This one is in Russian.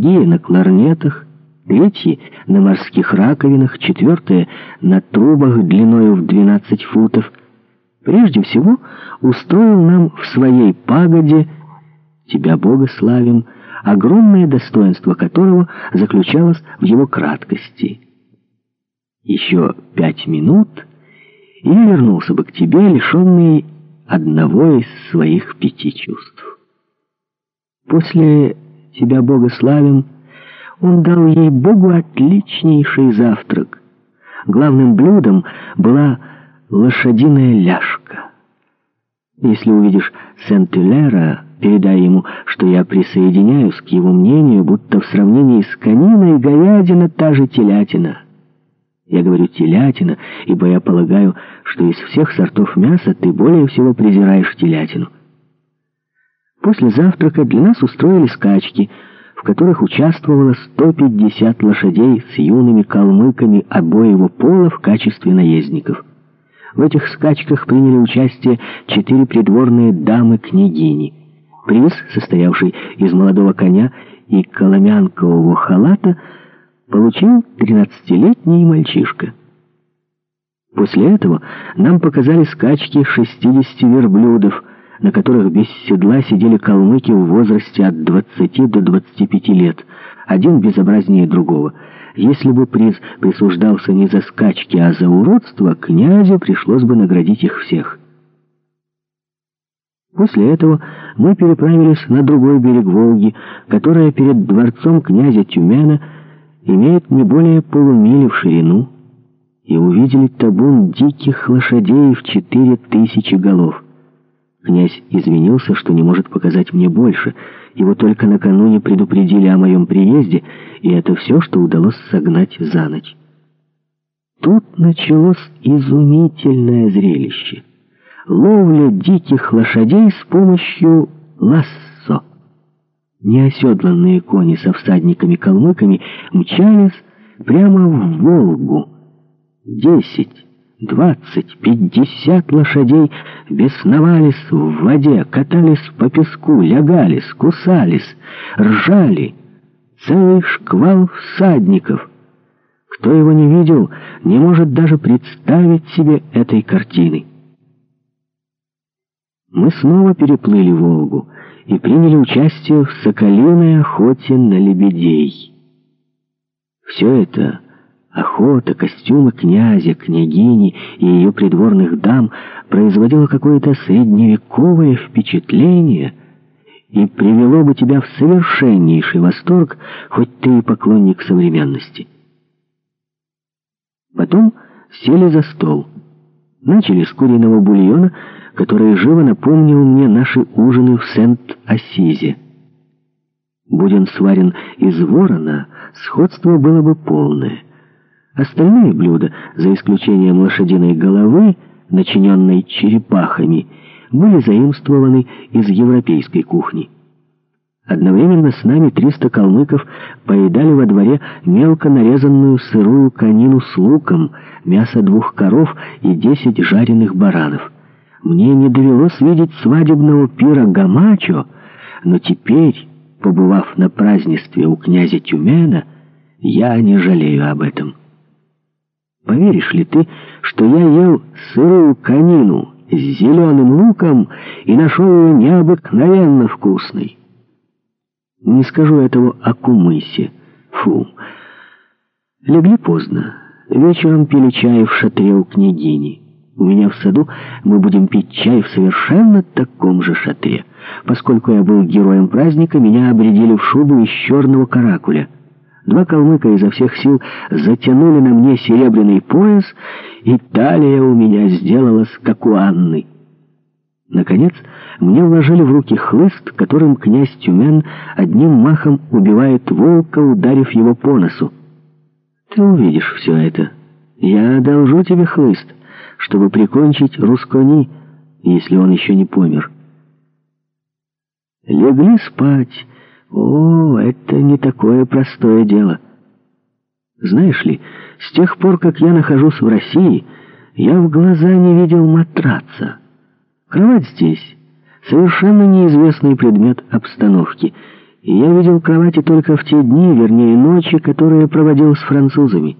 другие на кларнетах, третьи на морских раковинах, четвертые на трубах длиною в 12 футов. Прежде всего устроил нам в своей пагоде, тебя Бога славим, огромное достоинство которого заключалось в его краткости. Еще пять минут, и я вернулся бы к тебе, лишенный одного из своих пяти чувств. После тебя Бога славим, он дал ей Богу отличнейший завтрак. Главным блюдом была лошадиная ляжка. Если увидишь Сент-Илера, передай ему, что я присоединяюсь к его мнению, будто в сравнении с кониной говядина та же телятина. Я говорю телятина, ибо я полагаю, что из всех сортов мяса ты более всего презираешь телятину. После завтрака для нас устроили скачки, в которых участвовало 150 лошадей с юными калмыками обоего пола в качестве наездников. В этих скачках приняли участие четыре придворные дамы-княгини. Приз, состоявший из молодого коня и коломянкового халата, получил 13-летний мальчишка. После этого нам показали скачки 60 верблюдов, на которых без седла сидели калмыки в возрасте от 20 до 25 лет, один безобразнее другого. Если бы приз присуждался не за скачки, а за уродство, князю пришлось бы наградить их всех. После этого мы переправились на другой берег Волги, которая перед дворцом князя Тюмена имеет не более полумили в ширину, и увидели табун диких лошадей в четыре тысячи голов. Князь извинился, что не может показать мне больше. Его только накануне предупредили о моем приезде, и это все, что удалось согнать за ночь. Тут началось изумительное зрелище. Ловля диких лошадей с помощью лассо. Неоседланные кони со всадниками-калмыками мчались прямо в Волгу. Десять Двадцать, пятьдесят лошадей бесновались в воде, катались по песку, лягались, кусались, ржали. Целый шквал всадников. Кто его не видел, не может даже представить себе этой картины. Мы снова переплыли Волгу и приняли участие в соколиной охоте на лебедей. Все это Охота, костюмы князя, княгини и ее придворных дам производила какое-то средневековое впечатление и привело бы тебя в совершеннейший восторг, хоть ты и поклонник современности. Потом сели за стол. Начали с куриного бульона, который живо напомнил мне наши ужины в Сент-Ассизе. Будь он сварен из ворона, сходство было бы полное. Остальные блюда, за исключением лошадиной головы, начиненной черепахами, были заимствованы из европейской кухни. Одновременно с нами 300 калмыков поедали во дворе мелко нарезанную сырую конину с луком, мясо двух коров и 10 жареных баранов. Мне не довелось видеть свадебного пира гамачо, но теперь, побывав на празднестве у князя Тюмена, я не жалею об этом. Поверишь ли ты, что я ел сырую конину с зеленым луком и нашел ее необыкновенно вкусной? Не скажу этого о кумысе. Фу. Легли поздно. Вечером пили чай в шатре у княгини. У меня в саду мы будем пить чай в совершенно таком же шатре. Поскольку я был героем праздника, меня обрядили в шубу из черного каракуля. Два калмыка изо всех сил затянули на мне серебряный пояс, и талия у меня сделалась, как у Анны. Наконец, мне вложили в руки хлыст, которым князь Тюмен одним махом убивает волка, ударив его по носу. Ты увидишь все это. Я одолжу тебе хлыст, чтобы прикончить Рускони, если он еще не помер. Легли спать, о, это не такое простое дело. Знаешь ли, с тех пор, как я нахожусь в России, я в глаза не видел матраца. Кровать здесь — совершенно неизвестный предмет обстановки. и я видел кровати только в те дни, вернее ночи, которые проводил с французами.